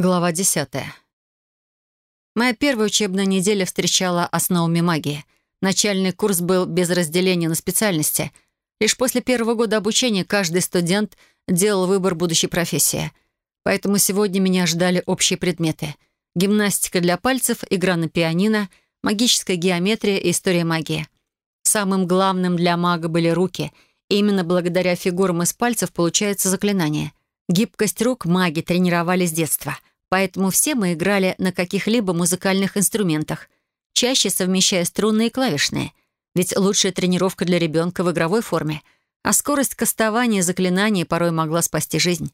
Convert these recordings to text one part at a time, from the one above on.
Глава 10. Моя первая учебная неделя встречала основами магии. Начальный курс был без разделения на специальности. Лишь после первого года обучения каждый студент делал выбор будущей профессии. Поэтому сегодня меня ждали общие предметы. Гимнастика для пальцев, игра на пианино, магическая геометрия и история магии. Самым главным для мага были руки. И именно благодаря фигурам из пальцев получается заклинание. Гибкость рук маги тренировали с детства — Поэтому все мы играли на каких-либо музыкальных инструментах, чаще совмещая струнные и клавишные. Ведь лучшая тренировка для ребенка в игровой форме, а скорость кастования заклинаний порой могла спасти жизнь.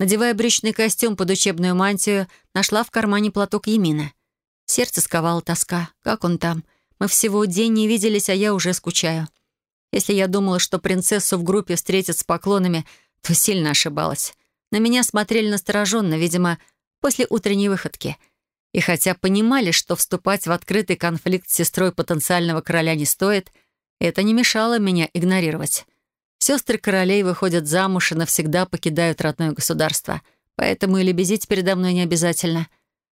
Надевая брючный костюм под учебную мантию, нашла в кармане платок Емина. Сердце сковало тоска. Как он там? Мы всего день не виделись, а я уже скучаю. Если я думала, что принцессу в группе встретят с поклонами, то сильно ошибалась. На меня смотрели настороженно, видимо, после утренней выходки. И хотя понимали, что вступать в открытый конфликт с сестрой потенциального короля не стоит, это не мешало меня игнорировать. Сестры королей выходят замуж и навсегда покидают родное государство, поэтому и лебезить передо мной не обязательно.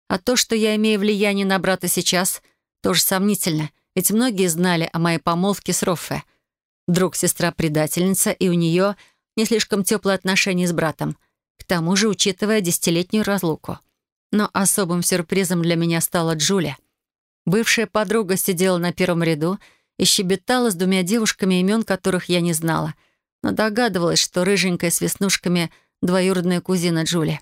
А то, что я имею влияние на брата сейчас, тоже сомнительно, ведь многие знали о моей помолвке с Роффе. Друг сестра предательница, и у нее не слишком теплые отношения с братом — к тому же, учитывая десятилетнюю разлуку. Но особым сюрпризом для меня стала Джулия. Бывшая подруга сидела на первом ряду и щебетала с двумя девушками, имен которых я не знала, но догадывалась, что рыженькая с веснушками — двоюродная кузина Джули.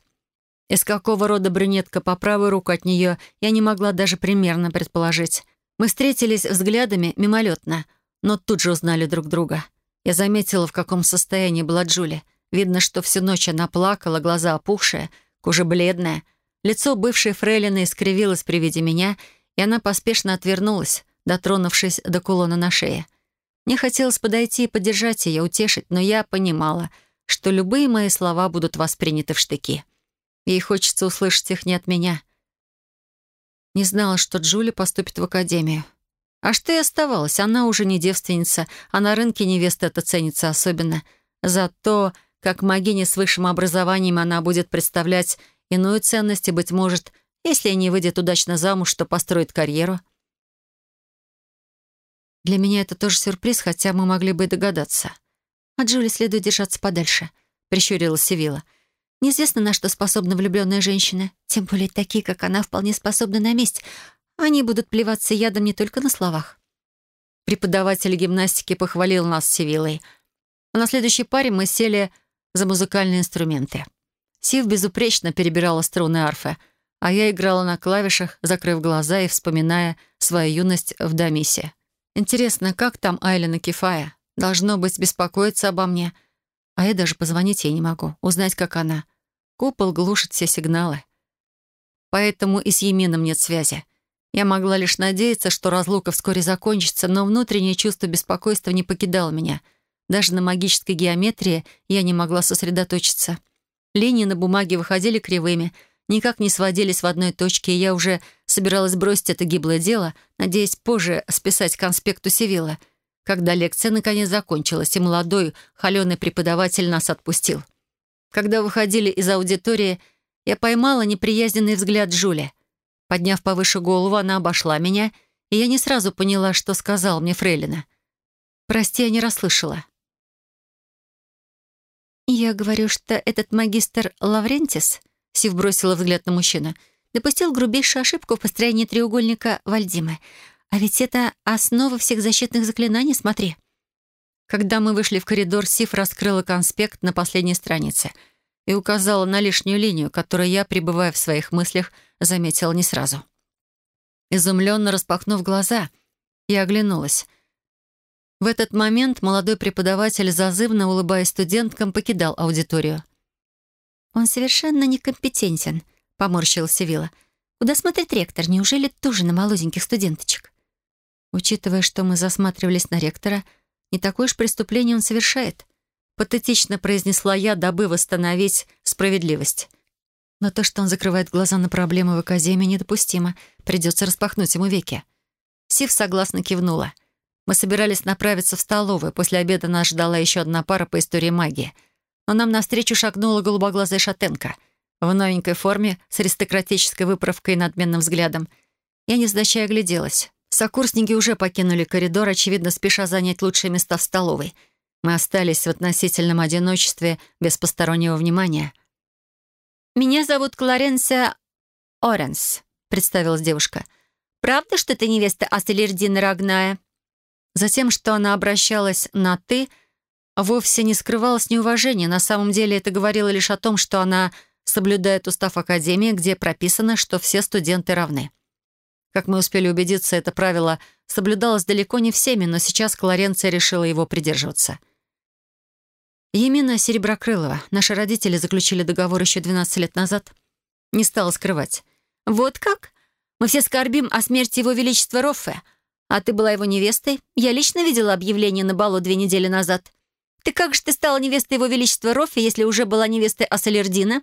Из какого рода брюнетка по правую руку от нее я не могла даже примерно предположить. Мы встретились взглядами мимолетно, но тут же узнали друг друга. Я заметила, в каком состоянии была Джули — Видно, что всю ночь она плакала, глаза опухшие, кожа бледная. Лицо бывшей фрейлины искривилось при виде меня, и она поспешно отвернулась, дотронувшись до кулона на шее. Мне хотелось подойти и поддержать ее, утешить, но я понимала, что любые мои слова будут восприняты в штыки. Ей хочется услышать их не от меня. Не знала, что Джули поступит в академию. А что и оставалось, она уже не девственница, а на рынке невеста это ценится особенно. Зато как магиня с высшим образованием она будет представлять иную ценность и, быть может, если не выйдет удачно замуж, то построит карьеру. Для меня это тоже сюрприз, хотя мы могли бы и догадаться. От Джули следует держаться подальше, прищурила Севила. Неизвестно, на что способна влюбленная женщина, тем более такие, как она, вполне способны на месть. Они будут плеваться ядом не только на словах. Преподаватель гимнастики похвалил нас с Севилой. А на следующей паре мы сели за музыкальные инструменты. Сив безупречно перебирала струны арфы, а я играла на клавишах, закрыв глаза и вспоминая свою юность в Дамисе. Интересно, как там Айлена Кефая? Должно быть, беспокоиться обо мне. А я даже позвонить ей не могу, узнать, как она. Купол глушит все сигналы. Поэтому и с Емином нет связи. Я могла лишь надеяться, что разлука вскоре закончится, но внутреннее чувство беспокойства не покидало меня — даже на магической геометрии я не могла сосредоточиться. Линии на бумаге выходили кривыми, никак не сводились в одной точке, и я уже собиралась бросить это гиблое дело, надеясь позже списать конспекту Севилла, когда лекция наконец закончилась, и молодой, холеный преподаватель нас отпустил. Когда выходили из аудитории, я поймала неприязненный взгляд Джули. Подняв повыше голову, она обошла меня, и я не сразу поняла, что сказал мне Фрейлина. «Прости, я не расслышала». «Я говорю, что этот магистр Лаврентис», — Сив бросила взгляд на мужчину, «допустил грубейшую ошибку в построении треугольника Вальдимы. А ведь это основа всех защитных заклинаний, смотри». Когда мы вышли в коридор, Сив раскрыла конспект на последней странице и указала на лишнюю линию, которую я, пребывая в своих мыслях, заметила не сразу. Изумленно распахнув глаза, я оглянулась. В этот момент молодой преподаватель, зазывно улыбаясь студенткам, покидал аудиторию. «Он совершенно некомпетентен», — поморщилась Вилла. «Куда смотрит ректор? Неужели тоже на молоденьких студенточек?» Учитывая, что мы засматривались на ректора, не такое уж преступление он совершает. Патетично произнесла я, дабы восстановить справедливость. Но то, что он закрывает глаза на проблемы в Академии, недопустимо. Придется распахнуть ему веки. Сив согласно кивнула — мы собирались направиться в столовую. После обеда нас ждала еще одна пара по истории магии. Но нам навстречу шагнула голубоглазая шатенка. в новенькой форме, с аристократической выправкой и надменным взглядом. Я, не сдачая, огляделась. Сокурсники уже покинули коридор, очевидно, спеша занять лучшие места в столовой. Мы остались в относительном одиночестве, без постороннего внимания. «Меня зовут Кларенция Оренс», — представилась девушка. «Правда, что ты невеста Аселердина Рогная?» Затем, что она обращалась на «ты», вовсе не скрывалось неуважение. На самом деле это говорило лишь о том, что она соблюдает устав Академии, где прописано, что все студенты равны. Как мы успели убедиться, это правило соблюдалось далеко не всеми, но сейчас Кларенция решила его придерживаться. Емина Сереброкрылова. Наши родители заключили договор еще 12 лет назад. Не стала скрывать. «Вот как? Мы все скорбим о смерти его величества Роффе. А ты была его невестой? Я лично видела объявление на балу две недели назад. Ты как же ты стала невестой его величества Роффе, если уже была невестой Ассалердина?»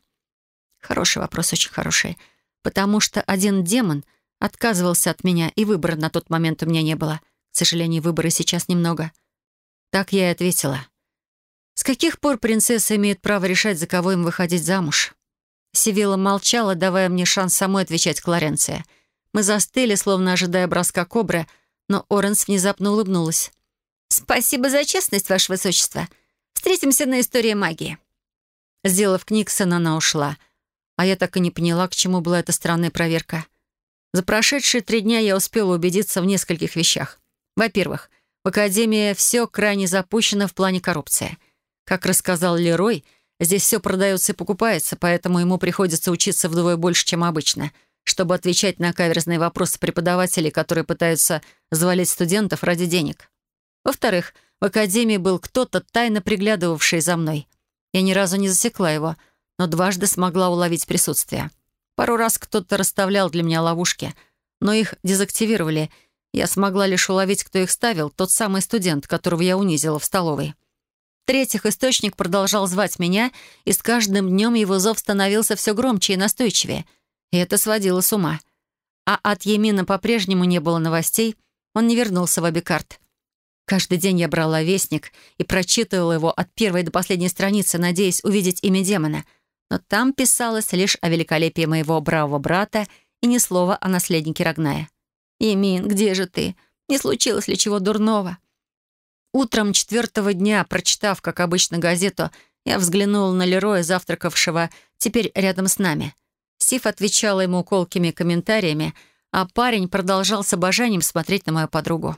Хороший вопрос, очень хороший. Потому что один демон отказывался от меня, и выбора на тот момент у меня не было. К сожалению, выбора сейчас немного. Так я и ответила. С каких пор принцесса имеет право решать, за кого им выходить замуж? Сивилла молчала, давая мне шанс самой отвечать Клоренция. Мы застыли, словно ожидая броска кобры, но Оренс внезапно улыбнулась. «Спасибо за честность, Ваше Высочество. Встретимся на истории магии». Сделав Книксон, она ушла — а я так и не поняла, к чему была эта странная проверка. За прошедшие три дня я успела убедиться в нескольких вещах. Во-первых, в Академии все крайне запущено в плане коррупции. Как рассказал Лерой, здесь все продается и покупается, поэтому ему приходится учиться вдвое больше, чем обычно, чтобы отвечать на каверзные вопросы преподавателей, которые пытаются завалить студентов ради денег. Во-вторых, в Академии был кто-то, тайно приглядывавший за мной. Я ни разу не засекла его — но дважды смогла уловить присутствие. Пару раз кто-то расставлял для меня ловушки, но их дезактивировали. Я смогла лишь уловить, кто их ставил, тот самый студент, которого я унизила в столовой. В-третьих, источник продолжал звать меня, и с каждым днем его зов становился все громче и настойчивее. И это сводило с ума. А от Емина по-прежнему не было новостей, он не вернулся в Абикарт. Каждый день я брала вестник и прочитывала его от первой до последней страницы, надеясь увидеть имя демона — но там писалось лишь о великолепии моего бравого брата и ни слова о наследнике Рогная. «Емин, где же ты? Не случилось ли чего дурного?» Утром четвертого дня, прочитав, как обычно, газету, я взглянула на Лероя, завтракавшего теперь рядом с нами. Сиф отвечала ему колкими комментариями, а парень продолжал с обожанием смотреть на мою подругу.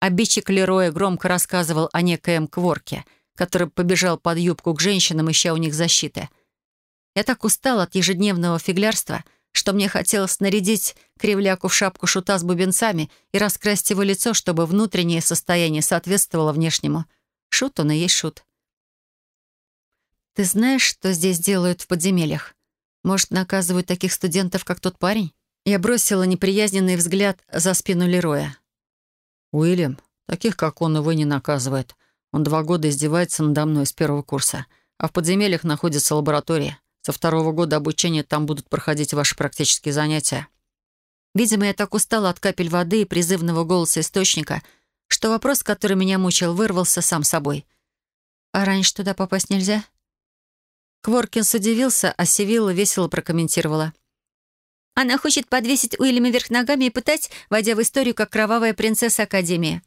Обидчик Лероя громко рассказывал о некоем Кворке, который побежал под юбку к женщинам, ища у них защиты — я так устал от ежедневного фиглярства, что мне хотелось нарядить кривляку в шапку шута с бубенцами и раскрасить его лицо, чтобы внутреннее состояние соответствовало внешнему. Шут он и есть шут. «Ты знаешь, что здесь делают в подземельях? Может, наказывают таких студентов, как тот парень?» Я бросила неприязненный взгляд за спину Лероя. «Уильям, таких, как он, увы, не наказывает. Он два года издевается надо мной с первого курса, а в подземельях находится лаборатория. Со второго года обучения там будут проходить ваши практические занятия. Видимо, я так устала от капель воды и призывного голоса источника, что вопрос, который меня мучил, вырвался сам собой. «А раньше туда попасть нельзя?» Кворкинс удивился, а Севилла весело прокомментировала. «Она хочет подвесить Уильяма вверх ногами и пытать, войдя в историю как кровавая принцесса Академии».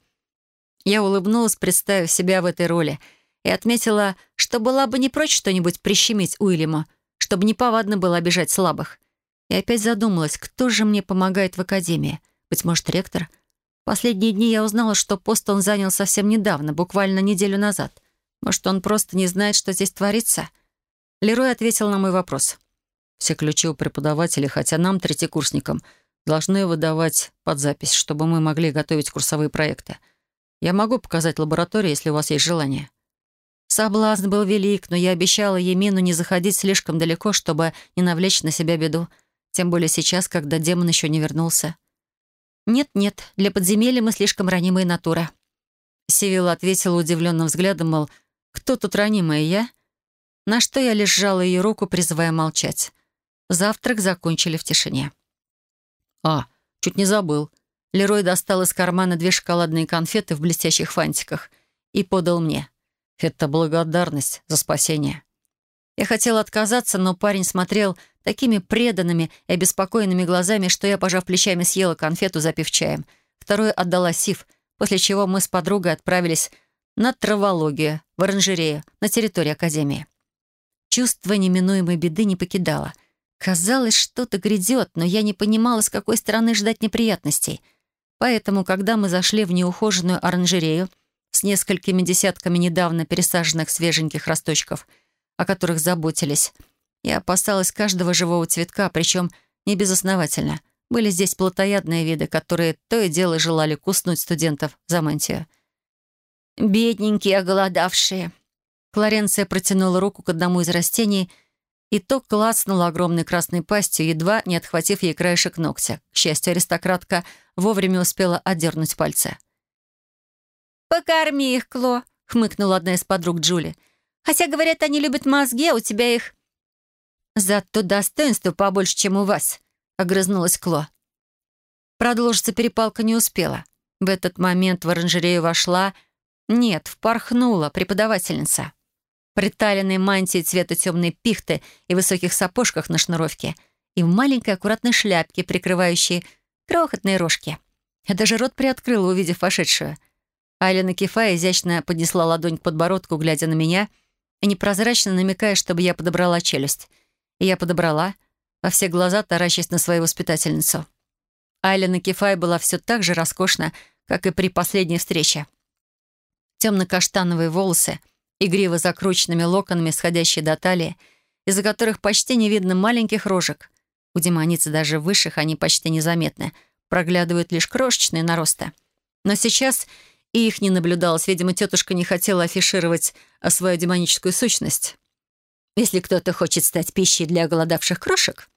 Я улыбнулась, представив себя в этой роли, и отметила, что была бы не прочь что-нибудь прищемить Уильяма, чтобы неповадно было обижать слабых. И опять задумалась, кто же мне помогает в академии? Быть может, ректор? Последние дни я узнала, что пост он занял совсем недавно, буквально неделю назад. Может, он просто не знает, что здесь творится? Лерой ответил на мой вопрос. Все ключи у преподавателей, хотя нам, третьекурсникам, должны выдавать под запись, чтобы мы могли готовить курсовые проекты. Я могу показать лабораторию, если у вас есть желание. Соблазн был велик, но я обещала Емину не заходить слишком далеко, чтобы не навлечь на себя беду. Тем более сейчас, когда демон еще не вернулся. «Нет-нет, для подземелья мы слишком ранимая натура». Сивилла ответила удивленным взглядом, мол, «Кто тут ранимая, я?» На что я лишь сжала ее руку, призывая молчать. Завтрак закончили в тишине. «А, чуть не забыл». Лерой достал из кармана две шоколадные конфеты в блестящих фантиках и подал мне. Это благодарность за спасение. Я хотела отказаться, но парень смотрел такими преданными и обеспокоенными глазами, что я, пожав плечами, съела конфету, запив чаем. Вторую отдала Сив, после чего мы с подругой отправились на травологию, в оранжерею, на территории Академии. Чувство неминуемой беды не покидало. Казалось, что-то грядет, но я не понимала, с какой стороны ждать неприятностей. Поэтому, когда мы зашли в неухоженную оранжерею с несколькими десятками недавно пересаженных свеженьких росточков — о которых заботились. Я опасалась каждого живого цветка, причем не безосновательно. Были здесь плотоядные виды, которые то и дело желали куснуть студентов за мантию. «Бедненькие, оголодавшие!» Кларенция протянула руку к одному из растений, и то клацнула огромной красной пастью, едва не отхватив ей краешек ногтя. К счастью, аристократка вовремя успела отдернуть пальцы. «Покорми их, Кло», — хмыкнула одна из подруг Джули. Хотя, говорят, они любят мозги, а у тебя их...» «Зато достоинства побольше, чем у вас», — огрызнулась Кло. Продолжиться перепалка не успела. В этот момент в оранжерею вошла... Нет, впорхнула преподавательница. Приталенной мантии цвета темной пихты и высоких сапожках на шнуровке и в маленькой аккуратной шляпке, прикрывающей крохотные рожки. Я даже рот приоткрыла, увидев вошедшую. Айлина Кефа изящно поднесла ладонь к подбородку, глядя на меня — и непрозрачно намекая, чтобы я подобрала челюсть. И я подобрала, во все глаза таращась на свою воспитательницу. Айлина Кефай была все так же роскошна, как и при последней встрече. Темно-каштановые волосы, игриво закрученными локонами, сходящие до талии, из-за которых почти не видно маленьких рожек. У демоницы даже высших они почти незаметны, проглядывают лишь крошечные наросты. Но сейчас и их не наблюдалось. Видимо, тетушка не хотела афишировать а, свою демоническую сущность. «Если кто-то хочет стать пищей для голодавших крошек»,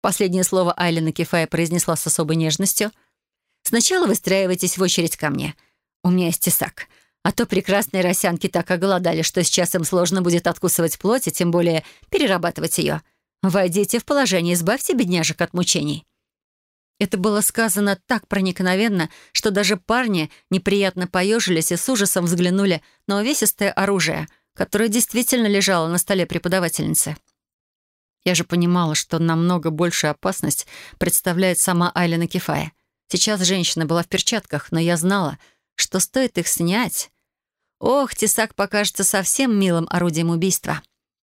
последнее слово Айлина Кефая произнесла с особой нежностью, «сначала выстраивайтесь в очередь ко мне. У меня есть тесак. А то прекрасные росянки так оголодали, что сейчас им сложно будет откусывать плоть, и тем более перерабатывать ее. Войдите в положение, избавьте бедняжек от мучений». Это было сказано так проникновенно, что даже парни неприятно поежились и с ужасом взглянули на увесистое оружие, которое действительно лежало на столе преподавательницы. Я же понимала, что намного большую опасность представляет сама Айлина Кефая. Сейчас женщина была в перчатках, но я знала, что стоит их снять. Ох, тесак покажется совсем милым орудием убийства.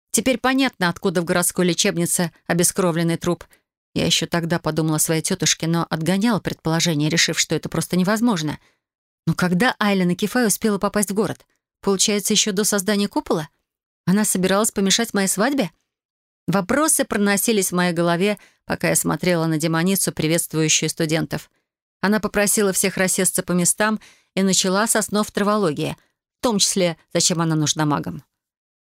Теперь понятно, откуда в городской лечебнице обескровленный труп — я еще тогда подумала о своей тетушке, но отгоняла предположение, решив, что это просто невозможно. Но когда Айля Кефай успела попасть в город? Получается, еще до создания купола? Она собиралась помешать моей свадьбе? Вопросы проносились в моей голове, пока я смотрела на демоницу, приветствующую студентов. Она попросила всех рассесться по местам и начала со снов травологии, в том числе, зачем она нужна магам.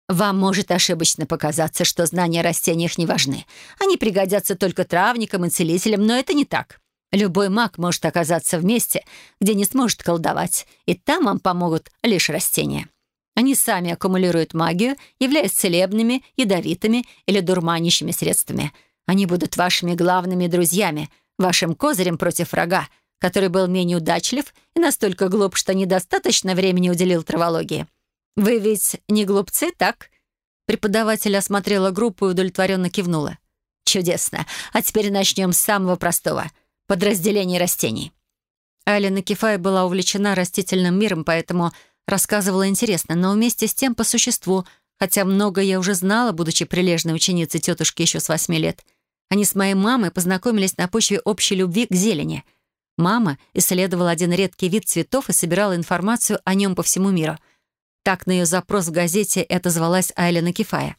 Вам может ошибочно показаться, что знания о растениях не важны. Они пригодятся только травникам и целителям, но это не так. Любой маг может оказаться в месте, где не сможет колдовать, и там вам помогут лишь растения. Они сами аккумулируют магию, являясь целебными, ядовитыми или дурманящими средствами. Они будут вашими главными друзьями, вашим козырем против врага, который был менее удачлив и настолько глуп, что недостаточно времени уделил травологии. «Вы ведь не глупцы, так?» Преподаватель осмотрела группу и удовлетворенно кивнула. «Чудесно. А теперь начнем с самого простого — подразделения растений». Алина Кефай была увлечена растительным миром, поэтому рассказывала интересно, но вместе с тем по существу, хотя много я уже знала, будучи прилежной ученицей тетушки еще с восьми лет. Они с моей мамой познакомились на почве общей любви к зелени. Мама исследовала один редкий вид цветов и собирала информацию о нем по всему миру — так на ее запрос в газете это звалась Айлина Кефая.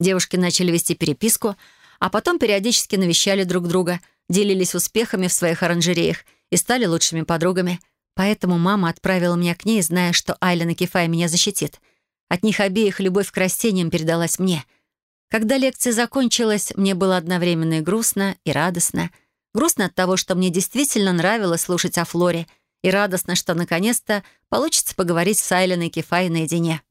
Девушки начали вести переписку, а потом периодически навещали друг друга, делились успехами в своих оранжереях и стали лучшими подругами. Поэтому мама отправила меня к ней, зная, что Айлина Кефая меня защитит. От них обеих любовь к растениям передалась мне. Когда лекция закончилась, мне было одновременно и грустно, и радостно. Грустно от того, что мне действительно нравилось слушать о Флоре — и радостно, что наконец-то получится поговорить с Айлиной Кефай наедине.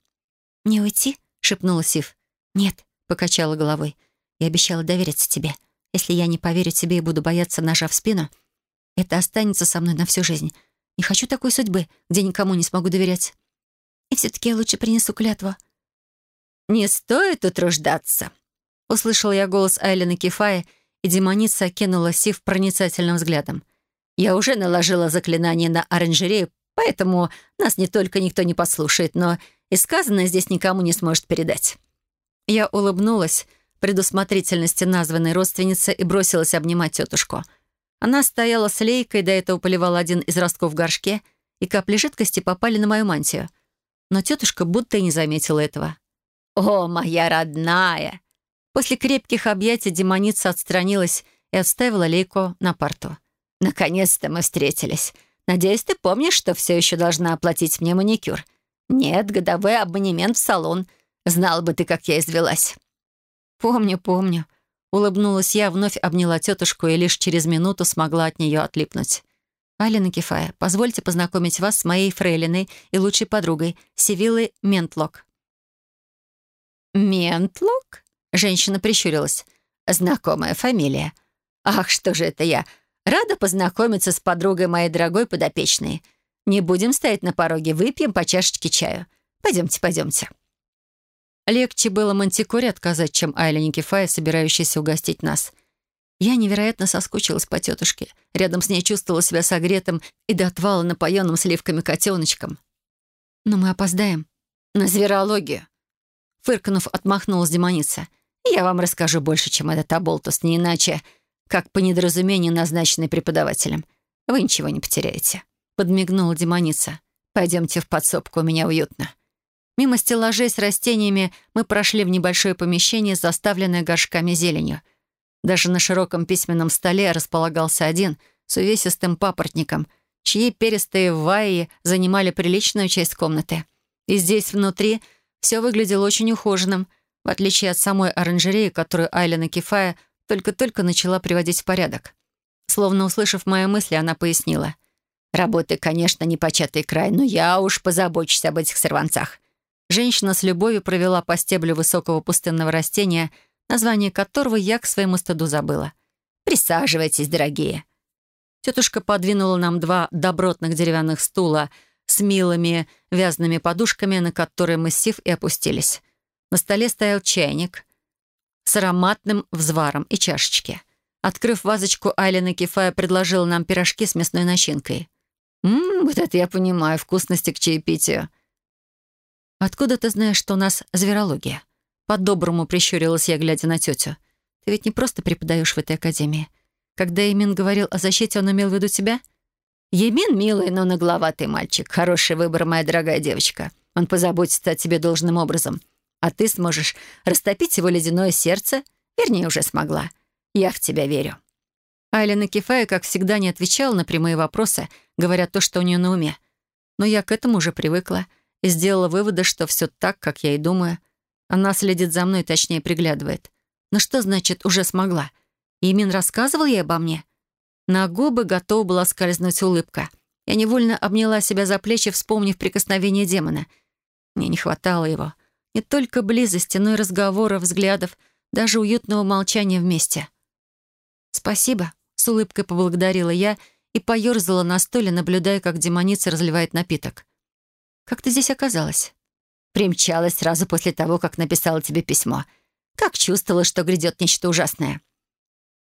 «Не уйти?» — шепнула Сив. «Нет», — покачала головой. «Я обещала довериться тебе. Если я не поверю тебе и буду бояться ножа в спину, это останется со мной на всю жизнь. Не хочу такой судьбы, где никому не смогу доверять». «И все-таки я лучше принесу клятву». «Не стоит утруждаться», — услышал я голос Айлена Кефая, и демоница окинула Сив проницательным взглядом. «Я уже наложила заклинание на оранжерею, поэтому нас не только никто не послушает, но и сказанное здесь никому не сможет передать». Я улыбнулась предусмотрительности названной родственницы и бросилась обнимать тетушку. Она стояла с лейкой, до этого поливала один из ростков в горшке, и капли жидкости попали на мою мантию. Но тетушка будто и не заметила этого. «О, моя родная!» После крепких объятий демоница отстранилась и отставила лейку на парту. «Наконец-то мы встретились. Надеюсь, ты помнишь, что все еще должна оплатить мне маникюр. Нет, годовой абонемент в салон. Знал бы ты, как я извелась». «Помню, помню». Улыбнулась я, вновь обняла тетушку и лишь через минуту смогла от нее отлипнуть. «Алина Кефая, позвольте познакомить вас с моей фрейлиной и лучшей подругой, Сивиллой Ментлок». «Ментлок?» — женщина прищурилась. «Знакомая фамилия. Ах, что же это я? Рада познакомиться с подругой моей дорогой подопечной. Не будем стоять на пороге, выпьем по чашечке чаю. Пойдемте, пойдемте». Легче было Мантикоре отказать, чем Айле Никифая, собирающейся угостить нас. Я невероятно соскучилась по тетушке. Рядом с ней чувствовала себя согретым и до отвала напоенным сливками котеночком. «Но мы опоздаем». «На зверологию». Фыркнув, отмахнулась демоница. «Я вам расскажу больше, чем этот оболтус, не иначе, как по недоразумению назначенный преподавателем. Вы ничего не потеряете». Подмигнула демоница. «Пойдемте в подсобку, у меня уютно». Мимо стеллажей с растениями мы прошли в небольшое помещение, заставленное горшками зеленью. Даже на широком письменном столе располагался один с увесистым папоротником, чьи перистые ваи занимали приличную часть комнаты. И здесь, внутри, все выглядело очень ухоженным, в отличие от самой оранжереи, которую Айлена Кефая только-только начала приводить в порядок. Словно услышав мои мысли, она пояснила. «Работы, конечно, не початый край, но я уж позабочусь об этих сорванцах. Женщина с любовью провела по стеблю высокого пустынного растения, название которого я к своему стыду забыла. «Присаживайтесь, дорогие». Тетушка подвинула нам два добротных деревянных стула с милыми вязаными подушками, на которые мы сив и опустились. На столе стоял чайник с ароматным взваром и чашечки. Открыв вазочку, Айлина Кефая предложила нам пирожки с мясной начинкой. «Ммм, вот это я понимаю, вкусности к чаепитию». «Откуда ты знаешь, что у нас зверология?» По-доброму прищурилась я, глядя на тетю. «Ты ведь не просто преподаешь в этой академии. Когда Емин говорил о защите, он имел в виду тебя?» «Емин, милый, но нагловатый мальчик. Хороший выбор, моя дорогая девочка. Он позаботится о тебе должным образом. А ты сможешь растопить его ледяное сердце. Вернее, уже смогла. Я в тебя верю». Айлина Кефая, как всегда, не отвечала на прямые вопросы, говоря то, что у нее на уме. Но я к этому уже привыкла — и сделала выводы, что все так, как я и думаю. Она следит за мной, точнее, приглядывает. Но что значит «уже смогла»? Имин рассказывал ей обо мне? На губы готова была скользнуть улыбка. Я невольно обняла себя за плечи, вспомнив прикосновение демона. Мне не хватало его. Не только близости, но и разговоров, взглядов, даже уютного молчания вместе. «Спасибо», — с улыбкой поблагодарила я и поёрзала на стуле, наблюдая, как демоница разливает напиток. Как ты здесь оказалась?» «Примчалась сразу после того, как написала тебе письмо. Как чувствовала, что грядет нечто ужасное».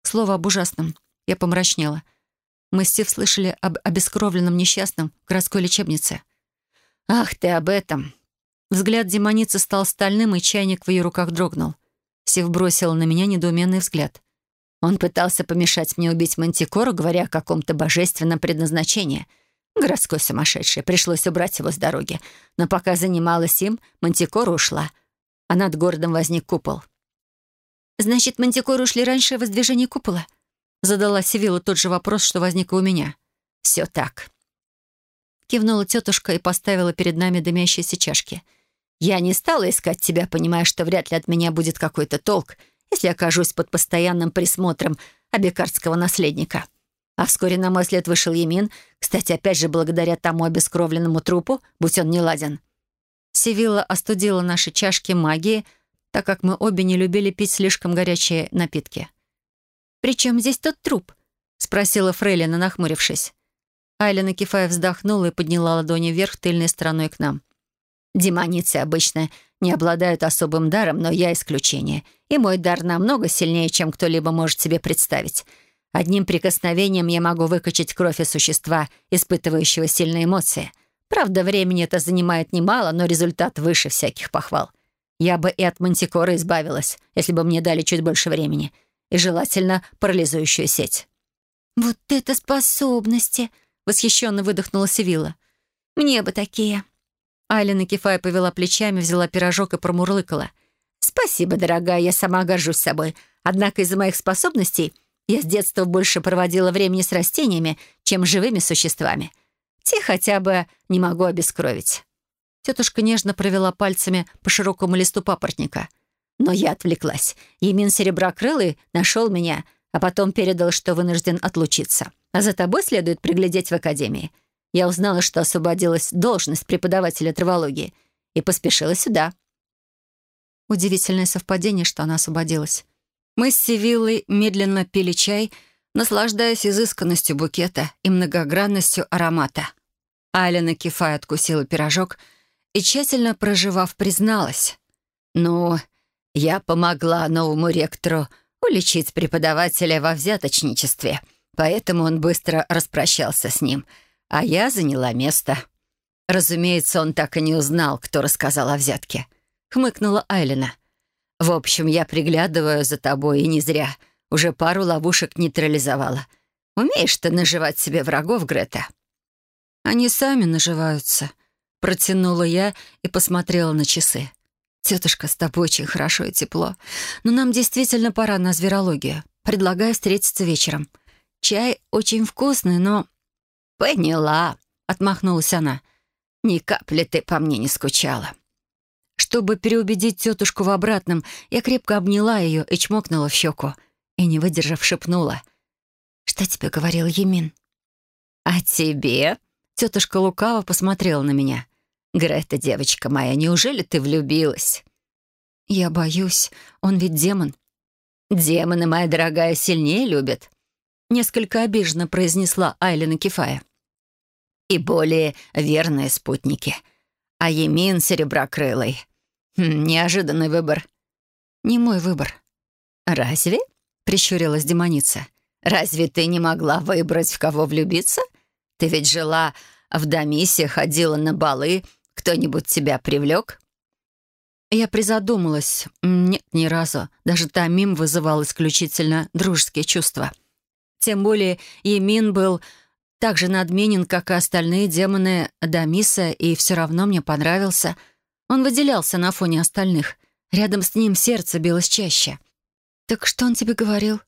Слово об ужасном. Я помрачнела. Мы с Стив слышали об обескровленном несчастном в городской лечебнице. «Ах ты об этом!» Взгляд демоницы стал стальным, и чайник в ее руках дрогнул. Сив бросила на меня недоуменный взгляд. Он пытался помешать мне убить Мантикору, говоря о каком-то божественном предназначении — Городской сумасшедший. Пришлось убрать его с дороги. Но пока занималась им, Мантикора ушла. А над городом возник купол. «Значит, Мантикоры ушли раньше воздвижения купола?» Задала Сивила тот же вопрос, что возник у меня. «Все так». Кивнула тетушка и поставила перед нами дымящиеся чашки. «Я не стала искать тебя, понимая, что вряд ли от меня будет какой-то толк, если окажусь под постоянным присмотром абекарского наследника». А вскоре на мой след вышел Емин, кстати, опять же благодаря тому обескровленному трупу, будь он не ладен. Сивилла остудила наши чашки магии, так как мы обе не любили пить слишком горячие напитки. «При чем здесь тот труп?» — спросила Фрейлина, нахмурившись. Айлина Кефая вздохнула и подняла ладони вверх тыльной стороной к нам. «Демоницы обычно не обладают особым даром, но я исключение. И мой дар намного сильнее, чем кто-либо может себе представить. Одним прикосновением я могу выкачать кровь из существа, испытывающего сильные эмоции. Правда, времени это занимает немало, но результат выше всяких похвал. Я бы и от мантикоры избавилась, если бы мне дали чуть больше времени. И желательно парализующую сеть. «Вот это способности!» — восхищенно выдохнула Севилла. «Мне бы такие!» Айлина Кефая повела плечами, взяла пирожок и промурлыкала. «Спасибо, дорогая, я сама горжусь собой. Однако из-за моих способностей я с детства больше проводила времени с растениями, чем с живыми существами. Те хотя бы не могу обескровить». Тетушка нежно провела пальцами по широкому листу папоротника. Но я отвлеклась. Емин Сереброкрылый нашел меня, а потом передал, что вынужден отлучиться. А за тобой следует приглядеть в академии. Я узнала, что освободилась должность преподавателя травологии и поспешила сюда. Удивительное совпадение, что она освободилась. Мы с Сивиллой медленно пили чай, наслаждаясь изысканностью букета и многогранностью аромата. Айлена Кефай откусила пирожок и, тщательно проживав, призналась. «Ну, я помогла новому ректору уличить преподавателя во взяточничестве, поэтому он быстро распрощался с ним» а я заняла место. Разумеется, он так и не узнал, кто рассказал о взятке. Хмыкнула Айлина. В общем, я приглядываю за тобой, и не зря. Уже пару ловушек нейтрализовала. Умеешь ты наживать себе врагов, Грета? Они сами наживаются. Протянула я и посмотрела на часы. «Тетушка, с тобой очень хорошо и тепло. Но нам действительно пора на зверологию. Предлагаю встретиться вечером. Чай очень вкусный, но «Поняла», — отмахнулась она. «Ни капли ты по мне не скучала». Чтобы переубедить тетушку в обратном, я крепко обняла ее и чмокнула в щеку. И, не выдержав, шепнула. «Что тебе говорил Емин?» «А тебе?» Тетушка лукаво посмотрела на меня. «Грета, девочка моя, неужели ты влюбилась?» «Я боюсь. Он ведь демон». «Демоны, моя дорогая, сильнее любят», — несколько обиженно произнесла Айлина Кефая и более верные спутники. А Емин сереброкрылый. Хм, неожиданный выбор. Не мой выбор. Разве? Прищурилась демоница. Разве ты не могла выбрать, в кого влюбиться? Ты ведь жила в Дамисе, ходила на балы. Кто-нибудь тебя привлек? Я призадумалась. Нет, ни разу. Даже Тамим вызывал исключительно дружеские чувства. Тем более Емин был так же надменен, как и остальные демоны Дамиса, и все равно мне понравился. Он выделялся на фоне остальных. Рядом с ним сердце билось чаще. «Так что он тебе говорил?»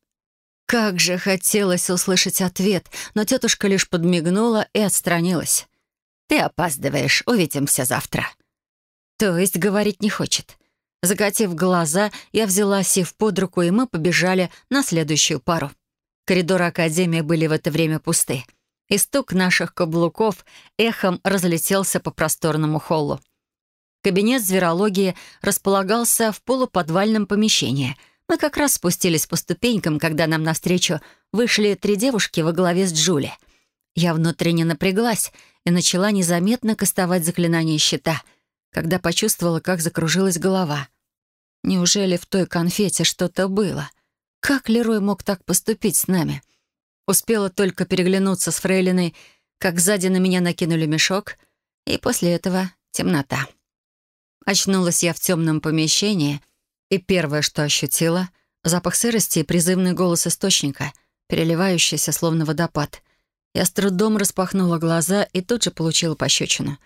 Как же хотелось услышать ответ, но тетушка лишь подмигнула и отстранилась. «Ты опаздываешь, увидимся завтра». То есть говорить не хочет. Закатив глаза, я взяла Сив под руку, и мы побежали на следующую пару. Коридоры Академии были в это время пусты и стук наших каблуков эхом разлетелся по просторному холлу. Кабинет зверологии располагался в полуподвальном помещении. Мы как раз спустились по ступенькам, когда нам навстречу вышли три девушки во главе с Джули. Я внутренне напряглась и начала незаметно кастовать заклинание щита, когда почувствовала, как закружилась голова. Неужели в той конфете что-то было? Как Лерой мог так поступить с нами? — Успела только переглянуться с фрейлиной, как сзади на меня накинули мешок, и после этого темнота. Очнулась я в темном помещении, и первое, что ощутила — запах сырости и призывный голос источника, переливающийся, словно водопад. Я с трудом распахнула глаза и тут же получила пощечину.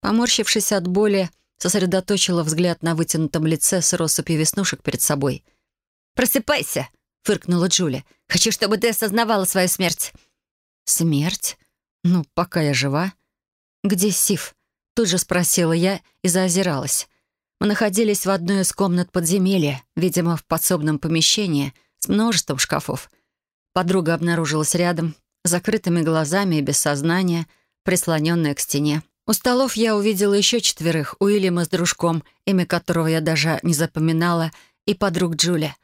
Поморщившись от боли, сосредоточила взгляд на вытянутом лице с россыпью веснушек перед собой. «Просыпайся!» — фыркнула Джули. «Хочу, чтобы ты осознавала свою смерть». «Смерть? Ну, пока я жива». «Где Сив?» — тут же спросила я и заозиралась. Мы находились в одной из комнат подземелья, видимо, в подсобном помещении с множеством шкафов. Подруга обнаружилась рядом, закрытыми глазами и без сознания, прислоненная к стене. У столов я увидела еще четверых, Уильяма с дружком, имя которого я даже не запоминала, и подруг Джули.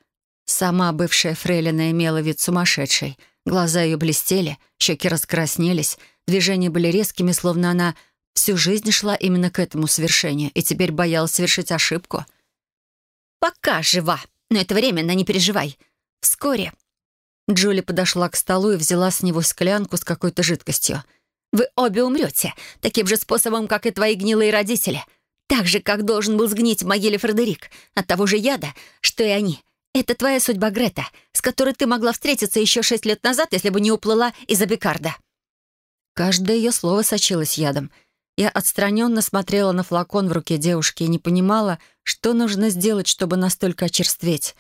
Сама бывшая фрейлина имела вид сумасшедшей. Глаза ее блестели, щеки раскраснелись, движения были резкими, словно она всю жизнь шла именно к этому совершению и теперь боялась совершить ошибку. «Пока жива, но это временно, не переживай. Вскоре». Джули подошла к столу и взяла с него склянку с какой-то жидкостью. «Вы обе умрете, таким же способом, как и твои гнилые родители. Так же, как должен был сгнить в могиле Фредерик, от того же яда, что и они. Это твоя судьба, Грета, с которой ты могла встретиться еще шесть лет назад, если бы не уплыла из Абикарда». Каждое ее слово сочилось ядом. Я отстраненно смотрела на флакон в руке девушки и не понимала, что нужно сделать, чтобы настолько очерстветь.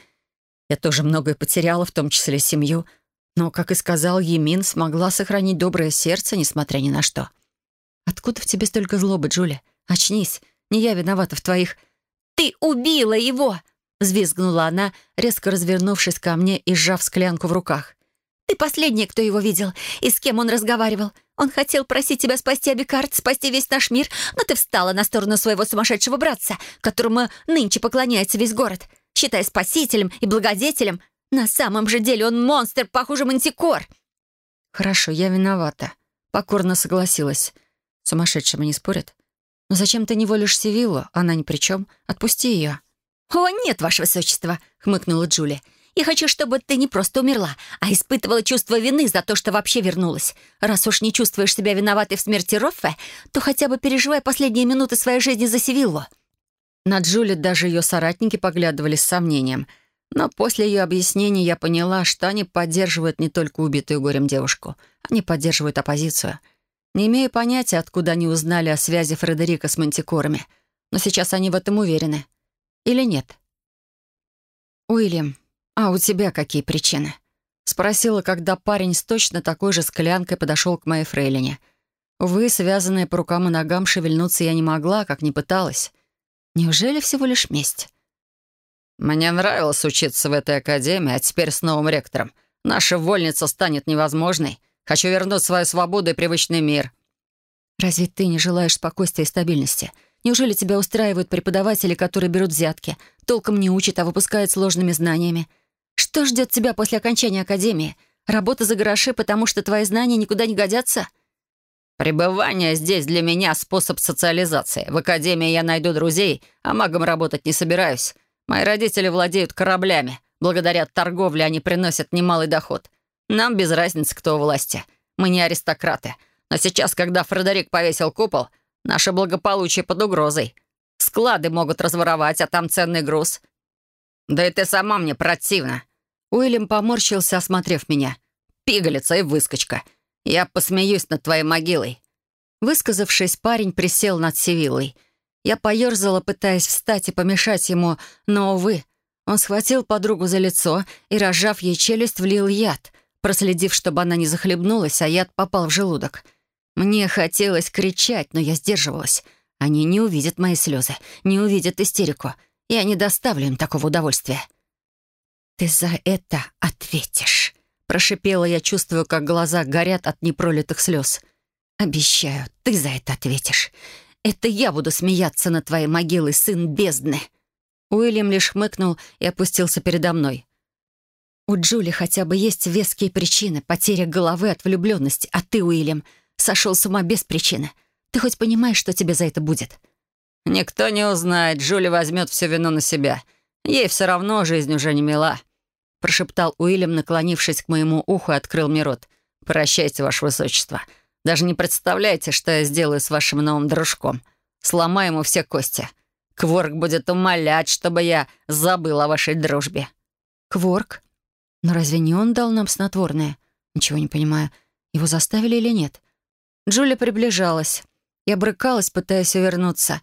Я тоже многое потеряла, в том числе семью, но, как и сказал Емин, смогла сохранить доброе сердце, несмотря ни на что. «Откуда в тебе столько злобы, Джули? Очнись, не я виновата в твоих...» «Ты убила его!» — взвизгнула она, резко развернувшись ко мне и сжав склянку в руках. «Ты последний, кто его видел, и с кем он разговаривал. Он хотел просить тебя спасти Абикард, спасти весь наш мир, но ты встала на сторону своего сумасшедшего братца, которому нынче поклоняется весь город, считая спасителем и благодетелем. На самом же деле он монстр, похуже мантикор». «Хорошо, я виновата», — покорно согласилась. Сумасшедшими не спорят. «Но зачем ты не волишь Севиллу? Она ни при чем. Отпусти ее». «О, нет, ваше высочество», — хмыкнула Джули. «Я хочу, чтобы ты не просто умерла, а испытывала чувство вины за то, что вообще вернулась. Раз уж не чувствуешь себя виноватой в смерти Роффе, то хотя бы переживай последние минуты своей жизни за Севиллу». На Джули даже ее соратники поглядывали с сомнением. Но после ее объяснений я поняла, что они поддерживают не только убитую горем девушку, они поддерживают оппозицию. Не имея понятия, откуда они узнали о связи Фредерика с мантикорами, но сейчас они в этом уверены — или нет? «Уильям, а у тебя какие причины?» Спросила, когда парень с точно такой же склянкой подошел к моей фрейлине. Увы, связанная по рукам и ногам, шевельнуться я не могла, как не пыталась. Неужели всего лишь месть? «Мне нравилось учиться в этой академии, а теперь с новым ректором. Наша вольница станет невозможной. Хочу вернуть свою свободу и привычный мир». «Разве ты не желаешь спокойствия и стабильности?» Неужели тебя устраивают преподаватели, которые берут взятки, толком не учат, а выпускают сложными знаниями? Что ждет тебя после окончания академии? Работа за гроши, потому что твои знания никуда не годятся?» «Пребывание здесь для меня — способ социализации. В академии я найду друзей, а магом работать не собираюсь. Мои родители владеют кораблями. Благодаря торговле они приносят немалый доход. Нам без разницы, кто у власти. Мы не аристократы. Но сейчас, когда Фредерик повесил купол, Наше благополучие под угрозой. Склады могут разворовать, а там ценный груз. Да и ты сама мне противна». Уильям поморщился, осмотрев меня. «Пигалица и выскочка. Я посмеюсь над твоей могилой». Высказавшись, парень присел над Севиллой. Я поерзала, пытаясь встать и помешать ему, но, увы, он схватил подругу за лицо и, разжав ей челюсть, влил яд, проследив, чтобы она не захлебнулась, а яд попал в желудок — мне хотелось кричать, но я сдерживалась. Они не увидят мои слезы, не увидят истерику. Я не доставлю им такого удовольствия. «Ты за это ответишь», — прошипела я, чувствую, как глаза горят от непролитых слез. «Обещаю, ты за это ответишь. Это я буду смеяться над твоей могилой, сын бездны». Уильям лишь хмыкнул и опустился передо мной. «У Джули хотя бы есть веские причины, потеря головы от влюбленности, а ты, Уильям, сошел с ума без причины. Ты хоть понимаешь, что тебе за это будет?» «Никто не узнает. Джули возьмет всю вину на себя. Ей все равно жизнь уже не мила», — прошептал Уильям, наклонившись к моему уху и открыл мне рот. «Прощайте, ваше высочество. Даже не представляете, что я сделаю с вашим новым дружком. Сломаю ему все кости. Кворк будет умолять, чтобы я забыл о вашей дружбе». «Кворк? Но разве не он дал нам снотворное? Ничего не понимаю. Его заставили или нет?» Джулия приближалась. Я брыкалась, пытаясь увернуться.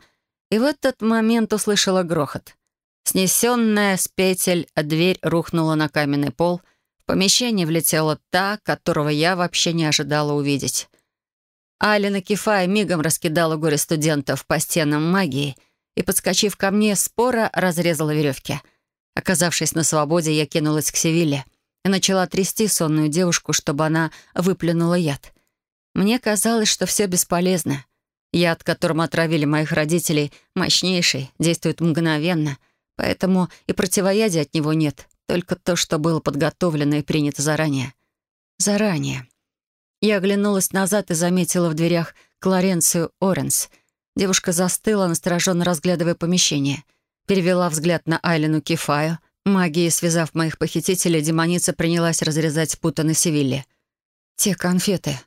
И в этот момент услышала грохот. Снесенная с петель, а дверь рухнула на каменный пол. В помещение влетела та, которого я вообще не ожидала увидеть. Алина Кифая мигом раскидала горе студентов по стенам магии и, подскочив ко мне, спора разрезала веревки. Оказавшись на свободе, я кинулась к Севилле и начала трясти сонную девушку, чтобы она выплюнула яд. Мне казалось, что все бесполезно. Яд, которым отравили моих родителей, мощнейший, действует мгновенно, поэтому и противоядия от него нет, только то, что было подготовлено и принято заранее. Заранее. Я оглянулась назад и заметила в дверях Кларенцию Оренс. Девушка застыла, настороженно разглядывая помещение. Перевела взгляд на Айлену Кефаю. Магией связав моих похитителей, демоница принялась разрезать пута на. «Те конфеты».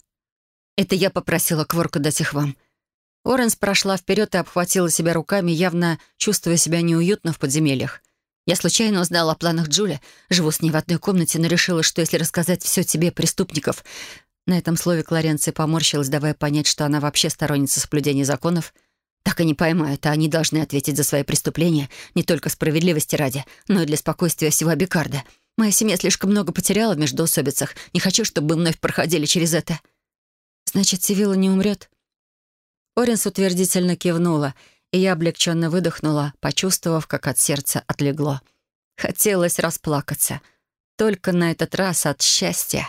«Это я попросила Кворка дать их вам». Оренс прошла вперед и обхватила себя руками, явно чувствуя себя неуютно в подземельях. Я случайно узнала о планах Джули. Живу с ней в одной комнате, но решила, что если рассказать все тебе, преступников... На этом слове Клоренция поморщилась, давая понять, что она вообще сторонница соблюдения законов. Так и не поймают, а они должны ответить за свои преступления не только справедливости ради, но и для спокойствия всего Абикарда. Моя семья слишком много потеряла в междоусобицах. Не хочу, чтобы мы вновь проходили через это. Значит, Сивила не умрет? Оренс утвердительно кивнула — и я облегченно выдохнула, почувствовав, как от сердца отлегло. Хотелось расплакаться. Только на этот раз от счастья.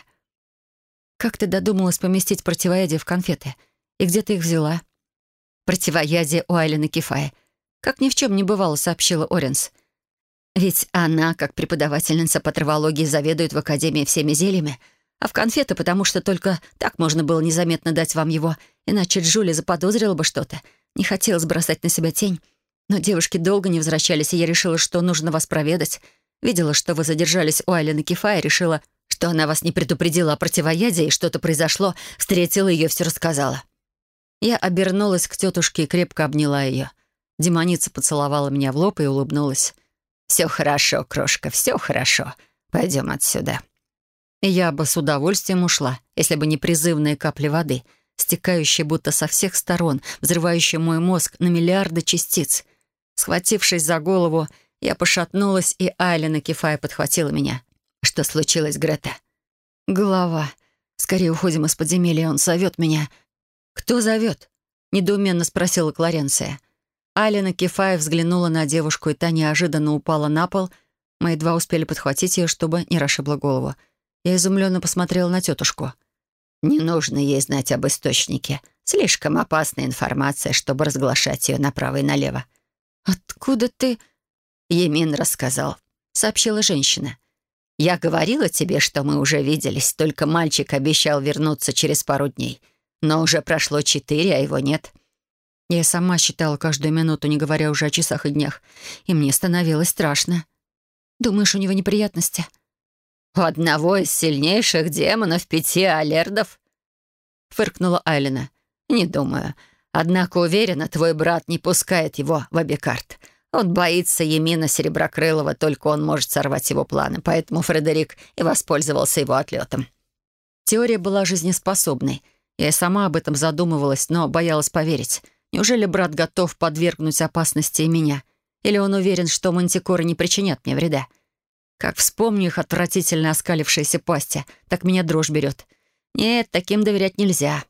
«Как ты додумалась поместить противоядие в конфеты? И где ты их взяла?» «Противоядие у Айлины Кефая. Как ни в чем не бывало», — сообщила Оренс. «Ведь она, как преподавательница по травологии, заведует в Академии всеми зельями, а в конфеты, потому что только так можно было незаметно дать вам его, иначе Джули заподозрила бы что-то. Не хотелось бросать на себя тень, но девушки долго не возвращались, и я решила, что нужно вас проведать. Видела, что вы задержались у Айлены Кефа, и решила, что она вас не предупредила о противоядии, и что-то произошло, встретила ее, все рассказала. Я обернулась к тетушке и крепко обняла ее. Демоница поцеловала меня в лоб и улыбнулась. «Все хорошо, крошка, все хорошо. Пойдем отсюда». Я бы с удовольствием ушла, если бы не призывные капли воды — стекающая будто со всех сторон, взрывающая мой мозг на миллиарды частиц. Схватившись за голову, я пошатнулась, и Айлина Кефая подхватила меня. «Что случилось, Грета?» «Голова. Скорее уходим из подземелья, он зовет меня». «Кто зовет?» — недоуменно спросила Кларенция. Айлина Кефая взглянула на девушку, и та неожиданно упала на пол. Мы едва успели подхватить ее, чтобы не расшибла голову. Я изумленно посмотрела на тетушку — не нужно ей знать об источнике. Слишком опасная информация, чтобы разглашать ее направо и налево. «Откуда ты...» Емин рассказал, сообщила женщина. «Я говорила тебе, что мы уже виделись, только мальчик обещал вернуться через пару дней. Но уже прошло четыре, а его нет». Я сама считала каждую минуту, не говоря уже о часах и днях, и мне становилось страшно. «Думаешь, у него неприятности?» «У одного из сильнейших демонов пяти алердов?» — фыркнула Айлина. «Не думаю. Однако уверена, твой брат не пускает его в Абикарт. Он боится Емина Сереброкрылова, только он может сорвать его планы, поэтому Фредерик и воспользовался его отлетом». Теория была жизнеспособной. Я и сама об этом задумывалась, но боялась поверить. Неужели брат готов подвергнуть опасности и меня? Или он уверен, что мантикоры не причинят мне вреда? Как вспомню их отвратительно оскалившиеся пасти, так меня дрожь берет. Нет, таким доверять нельзя.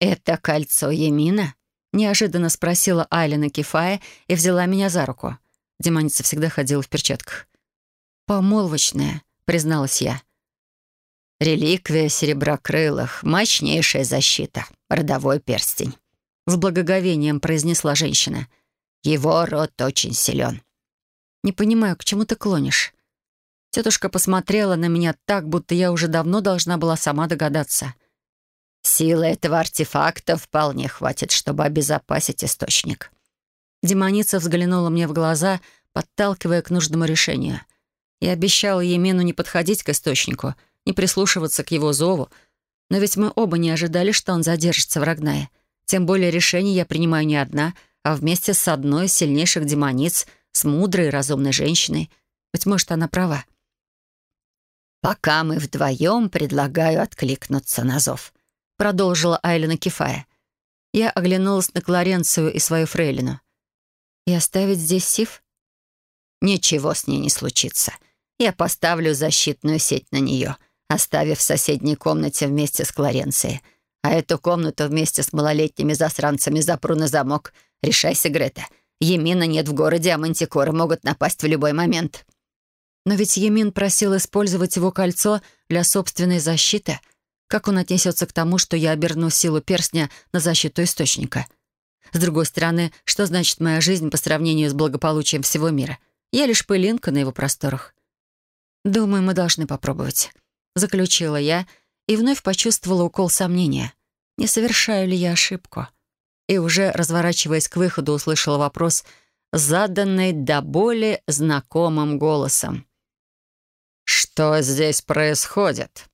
«Это кольцо Емина?» — неожиданно спросила Айлина Кефая и взяла меня за руку. Демоница всегда ходила в перчатках. «Помолвочная», — призналась я. «Реликвия сереброкрылых, мощнейшая защита, родовой перстень», — с благоговением произнесла женщина. «Его род очень силен». «Не понимаю, к чему ты клонишь?» Тетушка посмотрела на меня так, будто я уже давно должна была сама догадаться. «Силы этого артефакта вполне хватит, чтобы обезопасить источник». Демоница взглянула мне в глаза, подталкивая к нужному решению. Я обещала Емену не подходить к источнику, не прислушиваться к его зову, но ведь мы оба не ожидали, что он задержится в Рагнае. Тем более решение я принимаю не одна, а вместе с одной из сильнейших демониц, с мудрой и разумной женщиной. Быть может, она права. «Пока мы вдвоем, предлагаю откликнуться на зов», — продолжила Айлина Кефая. Я оглянулась на Клоренцию и свою фрейлину. «И оставить здесь Сив?» «Ничего с ней не случится. Я поставлю защитную сеть на нее, оставив в соседней комнате вместе с Клоренцией. А эту комнату вместе с малолетними засранцами запру на замок. Решайся, Грета. Емина нет в городе, а мантикоры могут напасть в любой момент». Но ведь Емин просил использовать его кольцо для собственной защиты. Как он отнесется к тому, что я оберну силу перстня на защиту источника? С другой стороны, что значит моя жизнь по сравнению с благополучием всего мира? Я лишь пылинка на его просторах. «Думаю, мы должны попробовать», — заключила я и вновь почувствовала укол сомнения. Не совершаю ли я ошибку? И уже, разворачиваясь к выходу, услышала вопрос, заданный до боли знакомым голосом. «Что здесь происходит?»